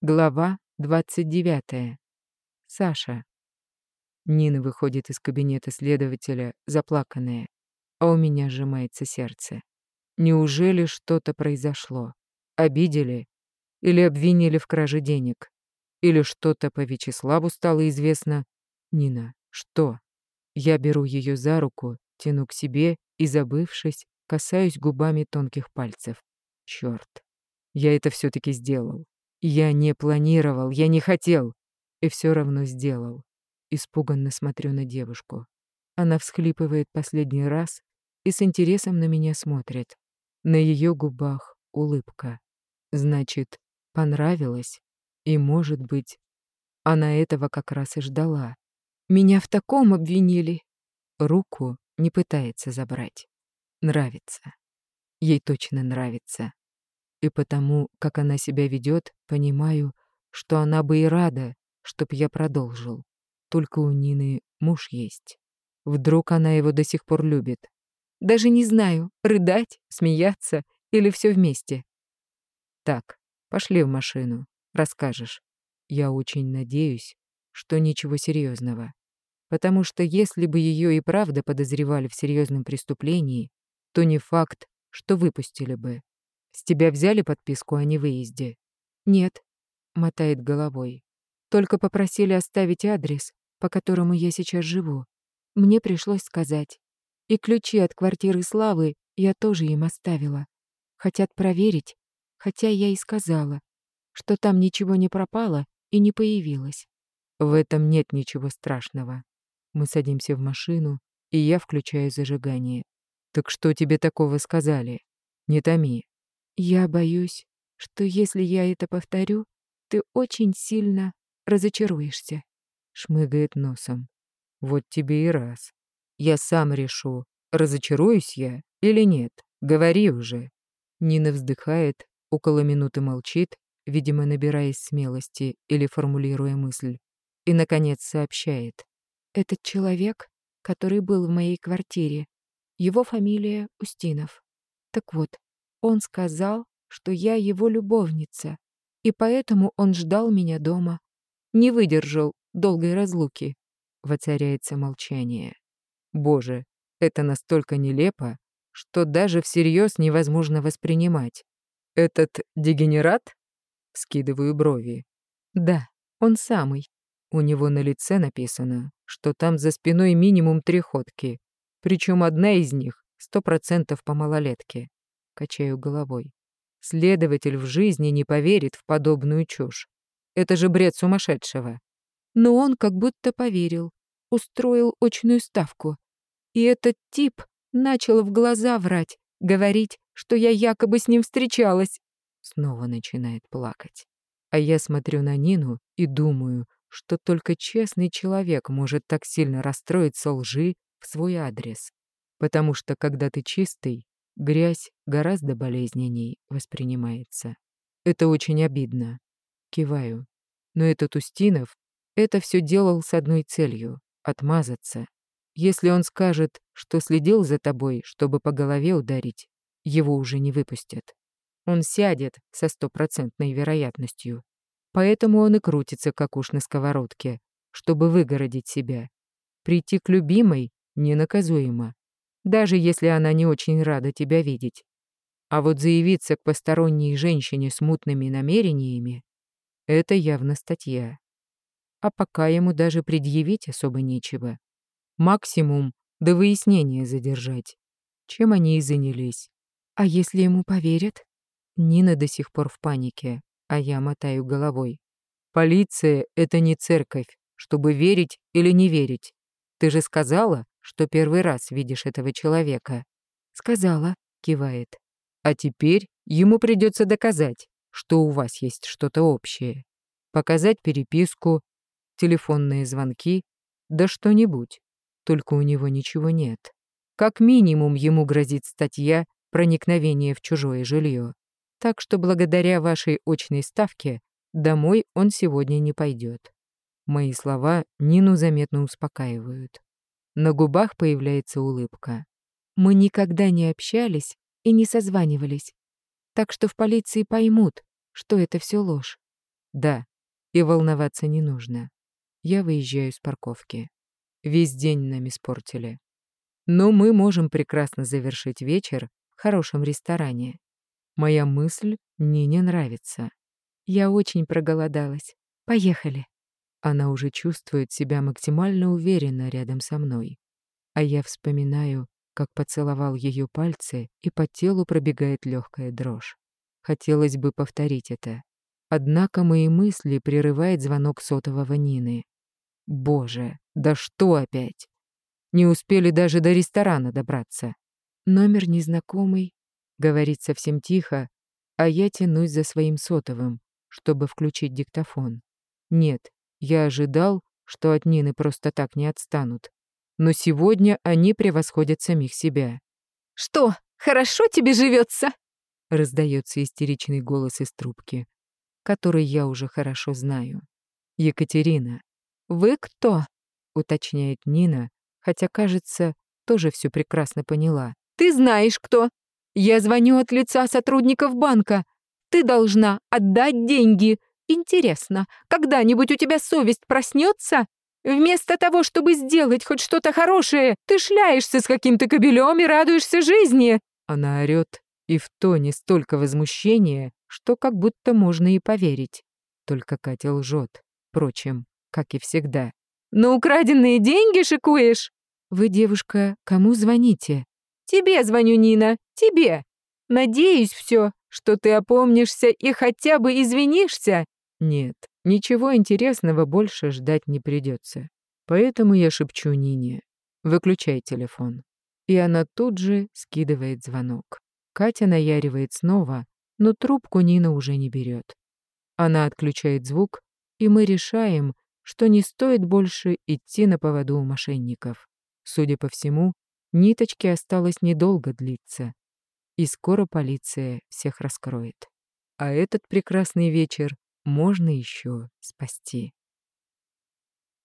Глава 29. Саша. Нина выходит из кабинета следователя, заплаканная, а у меня сжимается сердце. Неужели что-то произошло? Обидели? Или обвинили в краже денег? Или что-то по Вячеславу стало известно? Нина, что? Я беру ее за руку, тяну к себе и, забывшись, касаюсь губами тонких пальцев. Черт, я это все-таки сделал. Я не планировал, я не хотел. И все равно сделал. Испуганно смотрю на девушку. Она всхлипывает последний раз и с интересом на меня смотрит. На ее губах улыбка. Значит, понравилось. И, может быть, она этого как раз и ждала. Меня в таком обвинили. Руку не пытается забрать. Нравится. Ей точно нравится. И потому, как она себя ведет, понимаю, что она бы и рада, чтоб я продолжил. Только у Нины муж есть. Вдруг она его до сих пор любит. Даже не знаю, рыдать, смеяться или все вместе. Так, пошли в машину, расскажешь. Я очень надеюсь, что ничего серьезного. Потому что если бы ее и правда подозревали в серьезном преступлении, то не факт, что выпустили бы. С тебя взяли подписку о невыезде? Нет, мотает головой. Только попросили оставить адрес, по которому я сейчас живу. Мне пришлось сказать. И ключи от квартиры Славы я тоже им оставила. Хотят проверить, хотя я и сказала, что там ничего не пропало и не появилось. В этом нет ничего страшного. Мы садимся в машину, и я включаю зажигание. Так что тебе такого сказали? Не томи. Я боюсь, что если я это повторю, ты очень сильно разочаруешься. Шмыгает носом. Вот тебе и раз. Я сам решу, разочаруюсь я или нет. Говори уже. Нина вздыхает, около минуты молчит, видимо, набираясь смелости или формулируя мысль, и, наконец, сообщает. Этот человек, который был в моей квартире, его фамилия Устинов. Так вот, он сказал, что я его любовница, и поэтому он ждал меня дома. Не выдержал долгой разлуки. Воцаряется молчание. Боже, это настолько нелепо, что даже всерьез невозможно воспринимать. Этот дегенерат? Скидываю брови. Да, он самый. У него на лице написано, что там за спиной минимум три ходки, причем одна из них сто процентов по малолетке. Качаю головой. Следователь в жизни не поверит в подобную чушь. Это же бред сумасшедшего. Но он как будто поверил. Устроил очную ставку. И этот тип начал в глаза врать, говорить, что я якобы с ним встречалась. Снова начинает плакать. А я смотрю на Нину и думаю, что только честный человек может так сильно расстроиться лжи в свой адрес. Потому что когда ты чистый, Грязь гораздо болезненней воспринимается. Это очень обидно. Киваю. Но этот Устинов это все делал с одной целью — отмазаться. Если он скажет, что следил за тобой, чтобы по голове ударить, его уже не выпустят. Он сядет со стопроцентной вероятностью. Поэтому он и крутится, как уж на сковородке, чтобы выгородить себя. Прийти к любимой ненаказуемо даже если она не очень рада тебя видеть. А вот заявиться к посторонней женщине с мутными намерениями — это явно статья. А пока ему даже предъявить особо нечего. Максимум до выяснения задержать. Чем они и занялись. А если ему поверят? Нина до сих пор в панике, а я мотаю головой. Полиция — это не церковь, чтобы верить или не верить. Ты же сказала, что первый раз видишь этого человека. Сказала, кивает. А теперь ему придется доказать, что у вас есть что-то общее. Показать переписку, телефонные звонки, да что-нибудь. Только у него ничего нет. Как минимум ему грозит статья проникновение в чужое жилье. Так что благодаря вашей очной ставке домой он сегодня не пойдет. Мои слова Нину заметно успокаивают. На губах появляется улыбка. Мы никогда не общались и не созванивались. Так что в полиции поймут, что это все ложь. Да, и волноваться не нужно. Я выезжаю с парковки. Весь день нам испортили. Но мы можем прекрасно завершить вечер в хорошем ресторане. Моя мысль мне не нравится. Я очень проголодалась. Поехали. Она уже чувствует себя максимально уверенно рядом со мной. А я вспоминаю, как поцеловал ее пальцы, и по телу пробегает легкая дрожь. Хотелось бы повторить это. Однако мои мысли прерывает звонок сотового Нины. Боже, да что опять? Не успели даже до ресторана добраться. Номер незнакомый, говорит совсем тихо, а я тянусь за своим сотовым, чтобы включить диктофон. Нет, я ожидал, что от Нины просто так не отстанут. Но сегодня они превосходят самих себя. «Что, хорошо тебе живется? раздается истеричный голос из трубки, который я уже хорошо знаю. «Екатерина». «Вы кто?» — уточняет Нина, хотя, кажется, тоже все прекрасно поняла. «Ты знаешь, кто. Я звоню от лица сотрудников банка. Ты должна отдать деньги. Интересно, когда-нибудь у тебя совесть проснется? Вместо того, чтобы сделать хоть что-то хорошее, ты шляешься с каким-то кобелем и радуешься жизни!» Она орёт, и в тоне столько возмущения, что как будто можно и поверить. Только Катя лжет. Впрочем, как и всегда. «На украденные деньги шикуешь?» «Вы, девушка, кому звоните?» «Тебе звоню, Нина, тебе. Надеюсь все, что ты опомнишься и хотя бы извинишься». Нет, ничего интересного больше ждать не придется. Поэтому я шепчу Нине «Выключай телефон». И она тут же скидывает звонок. Катя наяривает снова, но трубку Нина уже не берет. Она отключает звук, и мы решаем, что не стоит больше идти на поводу у мошенников. Судя по всему, ниточки осталось недолго длиться, и скоро полиция всех раскроет. А этот прекрасный вечер можно еще спасти.